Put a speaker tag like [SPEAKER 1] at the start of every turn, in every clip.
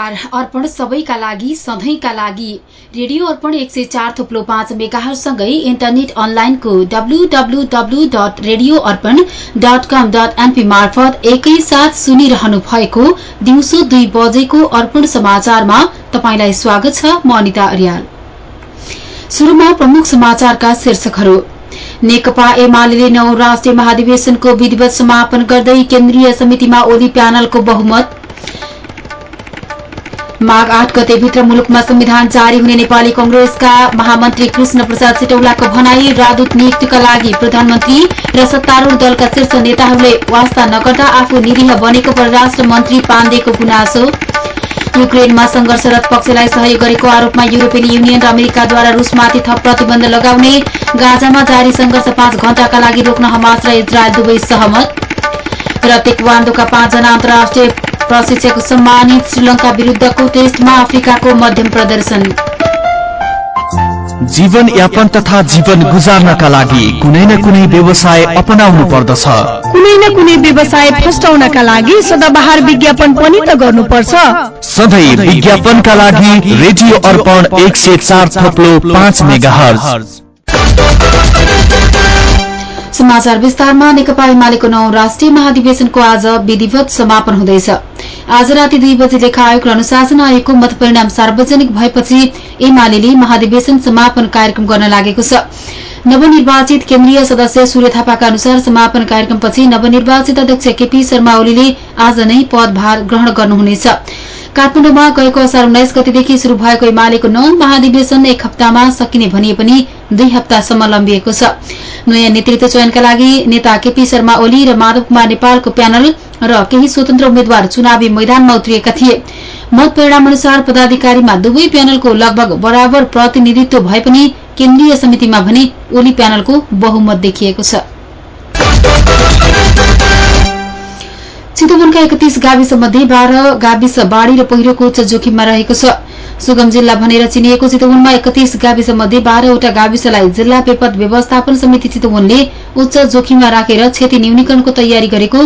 [SPEAKER 1] नमस्कार अर्पण सबैका लागि सधैँका लागि। रेडियो अर्पण एक सय चार थुप्लो पाँच मेगाहरूसँगै इन्टरनेट अनलाइनको W W W dot radio Arpan dot com dot NP मार्फत एकैसाथ सुनिरहनु भएको दिउँसो दुई बजेको अर्पण समाचारमा तपाईँलाई स्वागत छ म अनिता अर्याल। प्रमुख समाचारका शीर्षकहरू। नेकपा एमाले नौ राष्ट्रिय महाधिवेशनको विधिवत समापन गर्दै केन्द्रीय समितिमा ओली प्यानलको बहुमत। माघ आठ गतेभित्र मुलुकमा संविधान जारी हुने नेपाली कंग्रेसका महामन्त्री कृष्ण प्रसाद सिटौलाको भनाई राजदूत नियुक्तिका लागि प्रधानमन्त्री र सत्तारूढ़ दलका शीर्ष नेताहरूले वास्ता नगर्दा आफू निरीह बनेको परराष्ट्र मन्त्री पाण्डेको गुनासो। युक्रेनमा संघर्षरत पक्षलाई सहयोग गरेको आरोपमा युरोपियन युनियन र अमेरिकाद्वारा रूसमाथि थप प्रतिबन्ध लगाउने गाजामा जारी संघर्ष पाँच घण्टाका लागि रोक्न हमास र इजरायल दुवै सहमत। र तेक्वान्डोका पाँचजना अन्तर्राष्ट्रिय प्रशिक्षक सम्मानित श्रीलंका विरूद्धको टेस्टमा अफ्रिकाको मध्यम प्रदर्शन
[SPEAKER 2] जीवन यापन तथा जीवन गुजार्नका लागि कुनै न कुनै व्यवसाय अपनाउनु पर्दछ
[SPEAKER 3] कुनै न कुनै व्यवसाय फस्टाउनका लागि सदाबहार विज्ञापन पनि त गर्नुपर्छ
[SPEAKER 2] सधैँ विज्ञापनका लागि रेडियो अर्पण एक सय चार थप्लो पाँच मेगा
[SPEAKER 1] समाचार विस्तारमा नेकपा एमालेको नौ राष्ट्रिय महाधिवेशनको आज विधिवत समापन हुँदैछ। आज राति दुई बजे लेखा आयोग र अनुशासन आयोगको मतपरिणाम सार्वजनिक भएपछि एमाले महाधिवेशन समापन कार्यक्रम गर्न लागेको छ। नवनिर्वाचित केन्द्रीय सदस्य सूर्य थापाका अनुसार समापन कार्यक्रमपछि नवनिर्वाचित अध्यक्ष केपी शर्मा ओलीले आज नै पदभार ग्रहण गर्नुहुनेछ। काठमाडौँमा गएको असार उन्नाइस गतिदेखि शुरू भएको एमालेको नौ महाधिवेशन एक हप्तामा सकिने भनिए पनि दुई हप्तासम्म लम्बिएको छ। नयाँ नेतृत्व चयनका लागि नेता केपी शर्मा ओली र माधव कुमार नेपालको प्यानल र केही स्वतन्त्र उम्मेद्वार चुनावी मैदानमा उत्रिएका थिए। मत परिणाम अनुसार पदाधिकारीमा दुवै प्यानलको लगभग बराबर प्रतिनिधित्व भए पनि केन्द्रीय समितिमा भने ओली प्यानलको बहुमत देखिएको छ। चितवनका एकतीस गाविस मध्ये बाह्र गाविस बाढ़ी र पहिरोको उच्च जोखिममा रहेको छ। सुगम जिल्ला भनेर चिनिएको चितवनमा एकतीस गाविस मध्ये बाह्रवटा गाविसलाई जिल्ला विपद व्यवस्थापन समिति चितवनले उच्च जोखिममा राखेर क्षति न्यूनीकरणको तयारी गरेको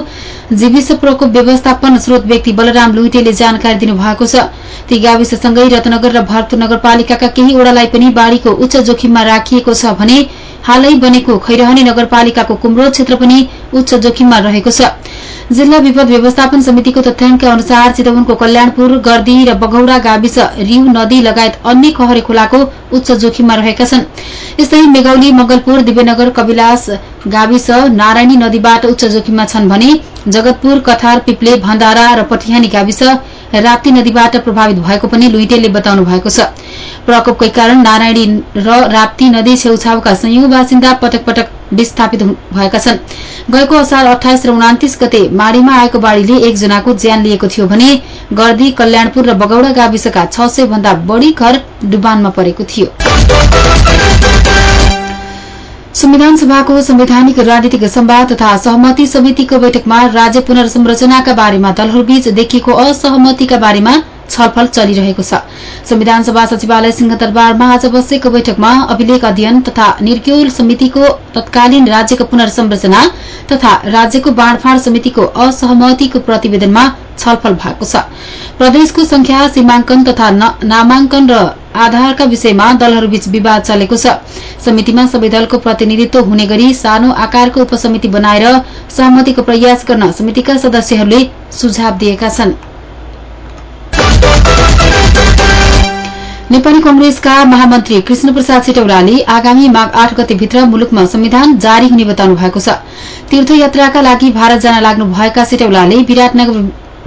[SPEAKER 1] जीविस प्रकोप व्यवस्थापन स्रोत व्यक्ति बलराम लुइटेले जानकारी दिनुभएको छ। ती गाविससँगै रत्नगर र भरतपुर नगरपालिकाका केही ओड़ालाई पनि बाढ़ीको उच्च जोखिममा राखिएको छ भने हालै बनेको खैरहनी नगरपालिकाको कुमरोड क्षेत्र पनि उच्च जोखिममा रहेको छ। जिल्ला विपद व्यवस्थापन समितिको तथ्याङ्क अनुसार चितवनको कल्याणपुर गर्दी र बगौड़ा गाविस रिउ नदी लगायत अन्य खहरे खोलाको उच्च जोखिममा रहेका छन्। यस्तै मेगौली मंगलपुर दिव्यनगर कविलास गाविस नारायणी नदीबाट उच्च जोखिममा छन् भने जगतपुर कथार पिप्ले भण्डारा र पटिहानी गाविस राप्ती नदीबाट प्रभावित भएको पनि लुइटेलले बताउनु भएको छ। प्रकोपकै कारण नारायणी र राप्ती नदी छेउछाउका संयौं बासिन्दा पटक पटक विस्थापित भएका छन्। गएको असार अठाइस र उनातिस गते माडीमा आएको बाढ़ीले एकजनाको ज्यान लिएको थियो भने गर्दी कल्याणपुर र बगौड़ा गाविसका छ सय भन्दा बढ़ी घर डुबानमा परेको थियो। संविधान सभाको संवैधानिक राजनीतिक सम्वाद तथा सहमति समितिको बैठकमा राज्य पुनर्संरचनाका बारेमा दलहरूबीच देखिएको असहमतिका बारेमा छलफल चलिरहेको छ। संविधान सभा सचिवालय सिंहदरबारमा आज बसेको बैठकमा अभिलेख अध्ययन तथा निर्क्योल समितिको तत्कालीन राज्यको पुनर्संरचना तथा राज्यको बाँडफाँड समितिको असहमतिको प्रतिवेदनमा छलफल भएको छ। प्रदेशको संख्या सीमाङ्कन तथा नामाङ्कन र आधारका विषयमा दलहरूबीच विवाद चलेको छ। समितिमा सबै दलको प्रतिनिधित्व हुने गरी सानो आकारको उपसमिति बनाएर सहमतिको प्रयास गर्न समितिका सदस्यहरूले सुझाव दिएका छनृ। नेपाली कंग्रेसका महामन्त्री कृष्ण प्रसाद आगामी माघ आठ गतेभित्र मुलुकमा संविधान जारी हुने बताउनु भएको छ। तीर्थयात्राका लागि भारत जान लाग्नु भएका सिटौलाले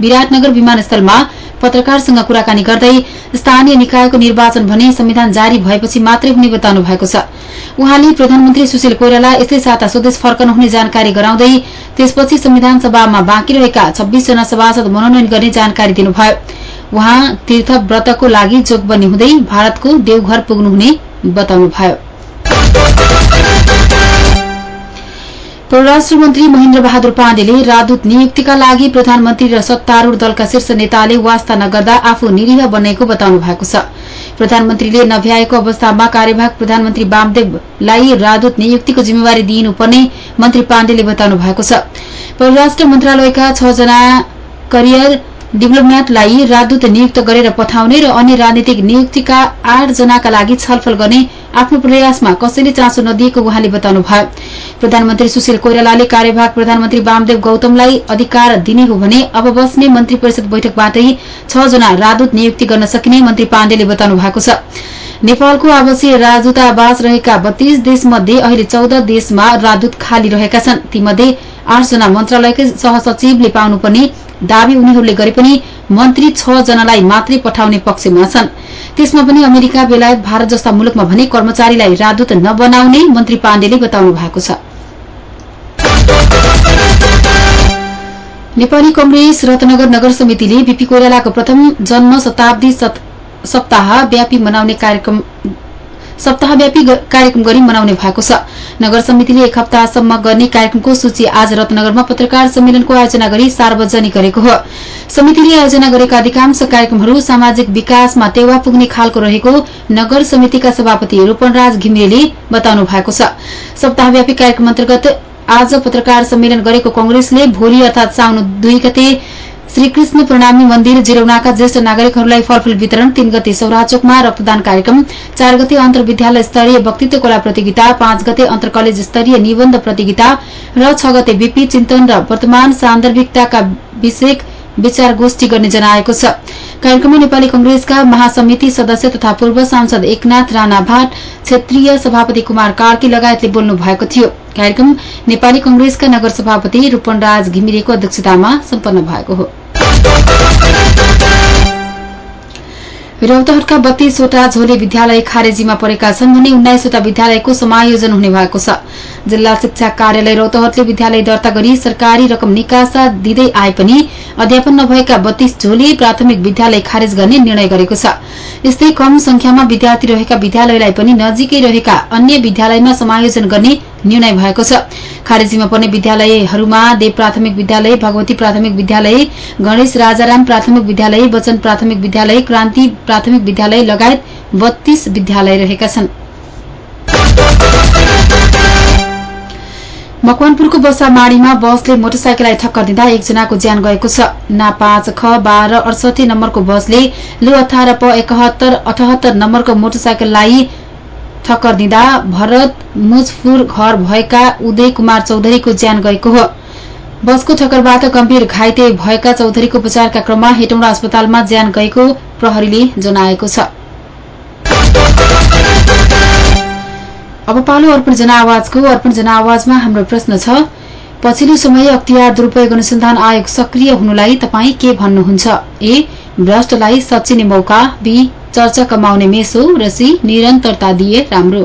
[SPEAKER 1] विराटनगर विमानस्थलमा पत्रकारसँग कुराकानी गर्दै स्थानीय निकायको निर्वाचन भने संविधान जारी भएपछि मात्रै हुने बताउनु भएको छ। उहाँले प्रधानमन्त्री सुशील कोइराला यस्तै साता स्वदेश फर्कनुहुने जानकारी गराउँदै त्यसपछि संविधान सभामा बाँकी रहेका छब्बीसजना सभासद मनोनयन गर्ने जानकारी दिनुभयो। उहाँ तीर्थ व्रतको लागि जोगबनी हुँदै भारतको देवघर पुग्नुहुने बताउनुभयो। परराष्ट्र मन्त्री महेन्द्र बहादुर पाण्डेले राजदूत नियुक्तिका लागि प्रधानमन्त्री र सत्तारूढ़ दलका शीर्ष नेताले वास्ता नगर्दा आफू निरीह बनेको बताउनु भएको छ। प्रधानमन्त्रीले नभ्याएको अवस्थामा कार्यवाहक प्रधानमन्त्री वामदेवलाई राजदूत नियुक्तिको जिम्मेवारी दिइनुपर्ने मन्त्री पाण्डेले बताउनु भएको छ। परराष्ट्र मन्त्रालयका छ जना करियर डिप्लोमेटलाई राजदूत नियुक्त गरेर पठाउने र अन्य राजनीतिक नियुक्तिका आठ जनाका लागि छलफल गर्ने आफ्नो प्रयासमा कसैले चासो नदिएको उहाँले बताउनुभयो प्रधानमन्त्री सुशील कोइरालाले कार्यवाहक प्रधानमन्त्री वामदेव गौतमलाई अधिकार दिने हो भने अब बस्ने मन्त्री परिषद बैठकबाटै छ जना राजदूत नियुक्ति गर्न सकिने मन्त्री पाण्डेले बताउनु भएको छ। नेपालको आवासीय राजदूतावास रहेका बत्तीस देशमध्ये अहिले चौध देशमा राजदूत खाली रहेका छन्। तीमध्ये आठजना मन्त्रालयकै सहसचिवले पाउनुपर्ने दावी उनीहरूले गरे पनि मन्त्री छ जनालाई मात्रै पठाउने पक्षमा छन्। त्यसमा पनि अमेरिका बेलायत भारत जस्ता मुलुकमा भने कर्मचारीलाई राजदूत नबनाउने मन्त्री पाण्डेले बताउनु भएको छ। नेपाली कंग्रेस रत्नगर नगर समितिले बीपी कोइरालाको प्रथम जन्म शताब्दी सप्ताह व्यापी मनाउने कार्यक्रम सप्ताहव्यापी कार्यक्रम गरी मनाउने भएको छ। नगर समितिले एक हप्तासम्म गर्ने कार्यक्रमको सूची आज रत्नगरमा पत्रकार सम्मेलनको आयोजना गरी सार्वजनिक गरेको हो। समितिले आयोजना गरेका अधिकांश कार्यक्रमहरू सामाजिक विकासमा टेवा पुग्ने खालको रहेको नगर समितिका सभापति रूपनराज घिमिरेले बताउनु भएको छ। सप्ताहव्यापी कार्यक्रम अन्तर्गत आज पत्रकार सम्मेलन गरेको कंग्रेसले भोलि अर्थात साउन दुई गते श्रीकृष्ण प्रणामी मन्दिर जिरौनाका ज्येष्ठ नागरिकहरूलाई फलफूल वितरण तीन गते सौराचोकमा रक्तदान कार्यक्रम चार गते अन्तर्विद्यालय स्तरीय वक्तित्व कला प्रतियोगिता पाँच गते अन्तर कलेज स्तरीय निबन्ध प्रतियोगिता र छ गते बीपी चिन्तन र वर्तमान सान्दर्भिकताका विषय विचार गोष्ठी गर्ने जनाएको छ। कार्यक्रममा नेपाली कंग्रेसका महासमिति सदस्य तथा पूर्व सांसद एकनाथ राणा भाट क्षेत्रीय सभापति कुमार कार्की लगायतले बोल्नु भएको थियो। कार्यक्रम नेपाली कंग्रेसका नगर सभापति रूपनराज घिमिरेको अध्यक्षतामा सम्पन्न भएको हो। रौतहटका बत्तीसवटा झोले विद्यालय खारेजीमा परेका छन् भने उन्नाइसवटा विद्यालयको समायोजन हुने भएको छ। जिल्ला शिक्षा कार्यालय रौतहटले विद्यालय दर्ता गरी सरकारी रकम निकासा दिँदै आए पनि अध्यापन नभएका बत्तीस झोले प्राथमिक विद्यालय खारेज गर्ने निर्णय गरेको छ। यस्तै कम संख्यामा विद्यार्थी रहेका विद्यालयलाई पनि नजिकै रहेका अन्य विद्यालयमा समायोजन गर्ने निर्णय भएको छ। खारेजीमा पर्ने विद्यालयहरूमा देव प्राथमिक विद्यालय भगवती प्राथमिक विद्यालय गणेश राजाराम प्राथमिक विद्यालय वचन प्राथमिक विद्यालय क्रान्ति प्राथमिक विद्यालय लगायत बत्तीस विद्यालय रहेका छन्। मकवानपुरको बसामाडीमा बसले मोटरसाइकललाई ठक्कर दिँदा एकजनाको ज्यान गएको छ। ना पाँच ख बाह्र अडसठी नम्बरको बसले लु अठार प एकहत्तर अठहत्तर नम्बरको मोटरसाइकललाई ठक्कर दिँदा भरत मुजपुर घर भएका उदय कुमार चौधरीको ज्यान गएको हो। बसको ठक्करबाट गम्भीर घाइते भएका चौधरीको उपचारका क्रममा हेटौँडा अस्पतालमा ज्यान गएको प्रहरीले जनाएको छ। अब पालो अर्पण जनावाजको अर्पण जनावाजमा हाम्रो प्रश्न छ पछिल्लो समय अख्तियार दुरूपयोग अनुसन्धान आयोग सक्रिय हुनुलाई तपाईँ के भन्नुहुन्छ? ए भ्रष्टलाई सचिने मौका बी चर्चा कमाउने मेसो र सी निरन्तरता दिए राम्रो।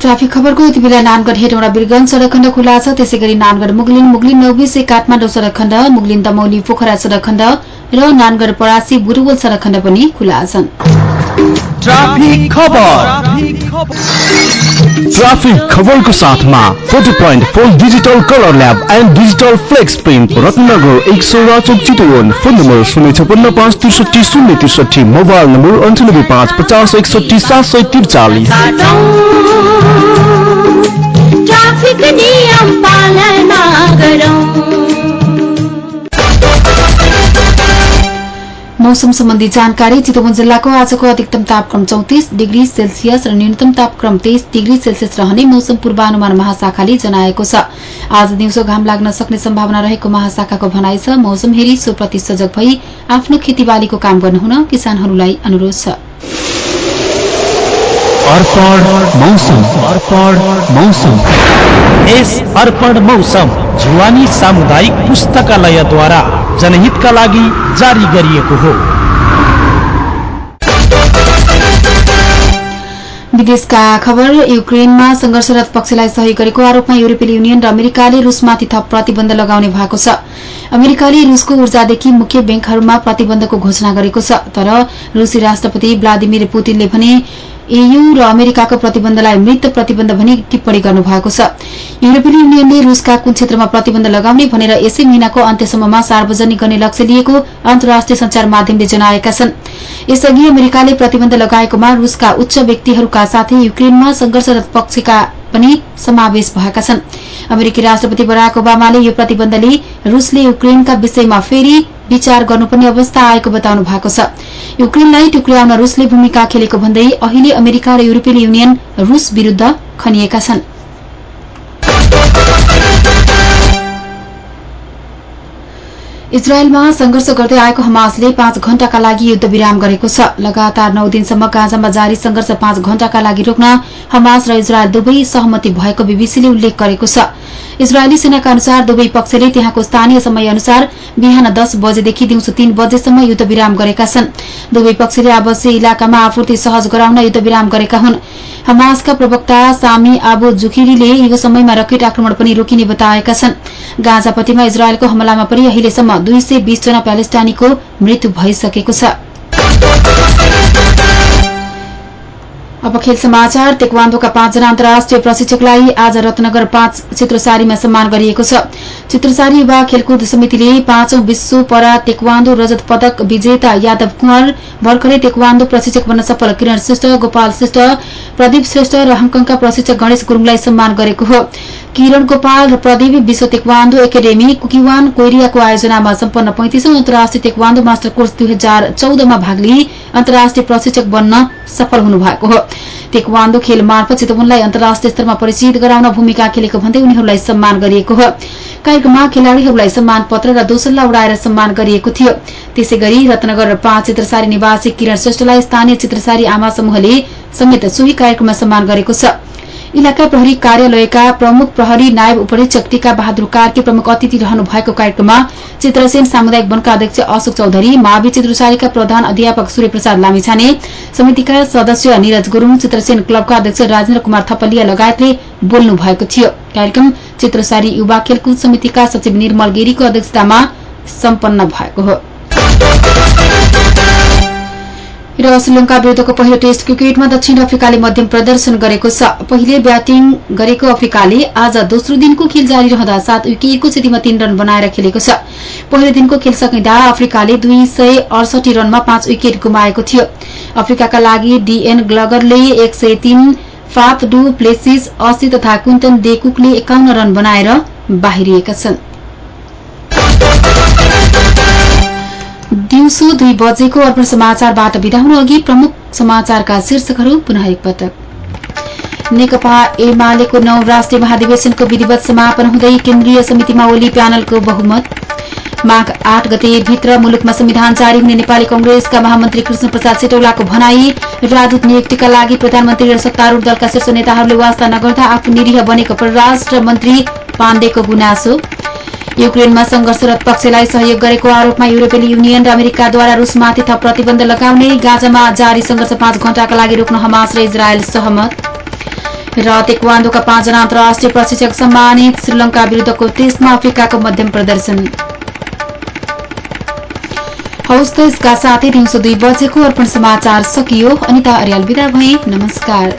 [SPEAKER 1] ट्राफिक खबरको यति बेला नानगढ हेटौँडा बिरगंज सड़क खण्ड खुला छ। त्यसै गरी नानगढ मुगलिन मुगलिन नौबिसे काठमाडौँ सड़क खण्ड मुगलिन दमौली पोखरा सड़क खण्ड र नानगढ परासी बुटवल सड़क खण्ड पनि खुला छन्।
[SPEAKER 2] ट्राफिक खबर।
[SPEAKER 4] ट्राफिक खबरको साथमा photo point four digital colour lab and digital flex print Ratnagar एक सौ राचोक चितवन फोन नम्बर शून्य छपन्न पाँच त्रिसठी शून्य त्रिसठी मोबाइल नम्बर अन्ठानब्बे पाँच पचास एकसठी सात सय त्रिचालिस।
[SPEAKER 1] मौसम सम्बन्धी जानकारी चितवन जिल्लाको आजको अधिकतम तापक्रम चौतिस डिग्री सेल्सियस र न्यूनतम तापक्रम तेइस डिग्री सेल्सियस रहने मौसम पूर्वानुमान महाशाखाले जनाएको छ। आज दिउँसो घाम लाग्न सक्ने सम्भावना रहेको महाशाखाको भनाइ छ। मौसम हेरी सोप्रति सजग भई आफ्नो खेतीबालीको काम गर्नुहुन किसानहरूलाई अनुरोध छ।
[SPEAKER 4] अर्पण मौसम। अर्पण मौसम।
[SPEAKER 2] यस अर्पण मौसम जुवानी सामुदायिक पुस्तकालयद्वारा जनहितका लागि जारी गरिएको हो।
[SPEAKER 1] विदेशका खबर युक्रेनमा संघर्षरत पक्षलाई सहयोग गरेको आरोपमा युरोपियन युनियन र अमेरिकाले रूसमाथि थप प्रतिबन्ध लगाउने भएको छ। अमेरिकाले रूसको ऊर्जादेखि मुख्य ब्याङ्कहरूमा प्रतिबन्धको घोषणा गरेको छ तर रूसी राष्ट्रपति व्लादिमिर पुतिनले भने एयू र अमेरिकाको प्रतिबन्धलाई मृत प्रतिबन्ध भनी टिप्पणी गर्नुभएको छ। युरोपियन युनियनले रूसका कुन क्षेत्रमा प्रतिबन्ध लगाउने भनेर यसै महिनाको अन्त्यसम्ममा सार्वजनिक गर्ने लक्ष्य लिएको अन्तर्राष्ट्रिय संचार माध्यमले जनाएका छन्। यसअघि अमेरिकाले प्रतिबन्ध लगाएकोमा रूसका उच्च व्यक्तिहरूका साथै युक्रेनमा संघर्षरत पक्षका पनि समावेश भएका छन्। अमेरिकी राष्ट्रपति बराक ओबामाले यो प्रतिबन्धले रूसले युक्रेनका विषयमा फेरि विचार गर्नुपर्ने अवस्था आएको बताउनु भएको छ। युक्रेनलाई टुक्र्याउन रूसले भूमिका खेलेको भन्दै अहिले अमेरिका र युरोपियन युनियन रूस विरूद्ध खनिएका छन्। इजरायलमा संघर्ष गर्दै आएको हमासले पाँच घण्टाका लागि युद्ध विराम गरेको छ। लगातार नौ दिनसम्म गाजामा जारी संघर्ष पाँच घण्टाका लागि रोक्न हमास र इजरायल दुवै सहमति भएको बीबीसीले उल्लेख गरेको छ। इजरायली सेनाका अनुसार दुवै पक्षले त्यहाँको स्थानीय समय अनुसार बिहान दस बजेदेखि दिउँसो तीन बजेसम्म युद्ध विराम गरेका छन्। दुवै पक्षले आवश्यक इलाकामा आपूर्ति सहज गराउन युद्ध विराम गरेका हुन्। हमासका प्रवक्ता सामी आबु जुखिरीले यो समयमा रकेट आक्रमण पनि रोकिने बताएका छन्। गाजापतिमा इजरायलको हमलामा पनि अहिलेसम्म दुई सय बीस जना प्यालेस्टाइनीको मृत्यु भइसकेको छ। अब खेल समाचार तेक्वान्दोका पाँचजना अन्तर्राष्ट्रिय प्रशिक्षकलाई आज रत्नगर पाँच चित्रसारीमा सम्मान गरिएको छ। चित्रसारी युवा खेलकुद समितिले पाँचौं विश्व परा टेक्वान्दो रजत पदक विजेता यादव कुँवर भर्खरै टेक्वान्दो प्रशिक्षक बन्न सफल किरण श्रेष्ठ गोपाल श्रेष्ठ प्रदीप श्रेष्ठ र हङकङका प्रशिक्षक गणेश गुरूङलाई सम्मान गरेको हो। किरण गोपाल र प्रदीप विश्व तेक्वान्दो एकाडेमी कुकिवान कोइरियाको आयोजनामा सम्पन्न पैंतिसौं अन्तर्राष्ट्रिय तेक्वान्दो मास्टर कोर्स दुई हजार चौधमा भाग लिई अन्तर्राष्ट्रिय प्रशिक्षक बन्न सफल हुनुभएको हो। तेक्वान्दो खेल मार्फत चितवनलाई अन्तर्राष्ट्रिय स्तरमा परिचित गराउन भूमिका खेलेको भन्दै उनीहरूलाई सम्मान गरिएको हो। कार्यक्रममा खेलाड़ीहरूलाई सम्मान पत्र र दोसल्ला उडाएर सम्मान गरिएको थियो। त्यसै गरी रत्नगर पाँच चित्रसारी निवासी किरण श्रेष्ठलाई स्थानीय चित्रसारी आमा समूहले समेत सोही कार्यक्रममा सम्मान गरेको छ। इलाका प्रहरी कार्यालयका प्रमुख प्रहरी नायब उपरीक्षक टीका बहादुर कार्की प्रमुख अतिथि रहनु भएको कार्यक्रममा चित्रसेन सामुदायिक वनका अध्यक्ष अशोक चौधरी मावि चित्रसारीका प्रधान अध्यापक सूर्य प्रसाद लामिछाने समितिका सदस्य निरज गुरूङ चित्रसेन क्लबका अध्यक्ष राजेन्द्र कुमार थपलिया लगायतले बोल्नु भएको थियो। कार्यक्रम चित्रसारी युवा खेलकुद समितिका सचिव निर्मल गिरीको अध्यक्षतामा सम्पन्न भएको हो। र श्रीलंका विरूद्धको पहिलो टेस्ट क्रिकेटमा दक्षिण अफ्रिकाले मध्यम प्रदर्शन गरेको छ। पहिले ब्याटिङ गरेको अफ्रिकाले आज दोस्रो दिनको खेल जारी रहँदा सात विकेटको क्षतिमा तीन रन बनाएर खेलेको छ। पहिलो दिनको खेल सकिँदा अफ्रिकाले दुई सय अडसठी रनमा पाँच विकेट गुमाएको थियो। अफ्रिकाका लागि डीएन ग्लगरले एक सय तीन फात डु प्लेसिस अस्सी तथा कुन्तन डेकुकले एकाउन्न रन बनाएर बाहिरिएका छन्। दिउँसो दुई बजेको अर्पण समाचारबाट बिदा हुनु अघि प्रमुख समाचारका शीर्षकहरू पुनः एकपटक नेकपा एमालेको नौ राष्ट्रिय महाधिवेशनको विधिवत समापन हुँदै केन्द्रीय समितिमा ओली प्यानलको बहुमत। माघ आठ गते भित्र मुलुकमा संविधान जारी हुने नेपाली कंग्रेसका महामन्त्री कृष्ण प्रसाद सेटौलाको भनाई राजदूत नियुक्तिका लागि प्रधानमन्त्री र सत्तारूढ़ दलका शीर्ष नेताहरूले वास्ता नगर्दा आफू निरीह बनेको परराष्ट्र मन्त्री पाण्डेको गुनासो। युक्रेनमा संघर्षरत पक्षलाई सहयोग गरेको आरोपमा युरोपेली युनियन र अमेरिकाद्वारा रूसमाथि थप प्रतिबन्ध लगाउने गाजामा जारी संघर्ष पाँच घण्टाका लागि रोक्न हमास र इजरायल सहमत। र तेक्वान्दोका पाँचजना अन्तर्राष्ट्रिय प्रशिक्षक सम्मानित श्रीलंका विरूद्धको टेस्टमा अफ्रिकाको मध्यम प्रदर्शन। हौस् त यसका साथै दिउँसो बजेको अर्पण समाचार सकियो। अनिता अर्याल विदा भए। नमस्कार।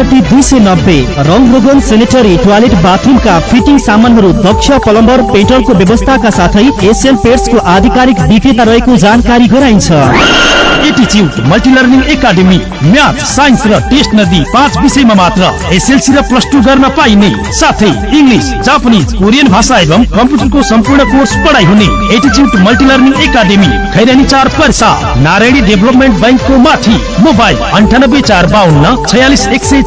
[SPEAKER 5] त्रिसठी दुई सय नब्बे रङ रोगन सेनेटरी टोयलेट बाथरुमका फिटिङ सामानहरू दक्ष प्लम्बर पेट्रोलको व्यवस्थाका साथै एसियन पेट्सको आधिकारिक विक्रेता रहेको जानकारी गराइन्छ।
[SPEAKER 2] एटिच्युट multi learning academy math science र टेस्ट नदी पाँच विषयमा मात्र एसएलसी र प्लस टू गर्न पाइने। साथै इङ्ग्लिस जापानिज कोरियन भाषा एवं कम्प्युटरको सम्पूर्ण कोर्स पढाइ हुने एटिच्युट मल्टिलर्निङ एकाडेमी खैरानी चार पर्सा नारायणी डेभलपमेन्ट ब्याङ्कको माथि मोबाइल अन्ठानब्बे चार बाहन्न छयालिस एक सय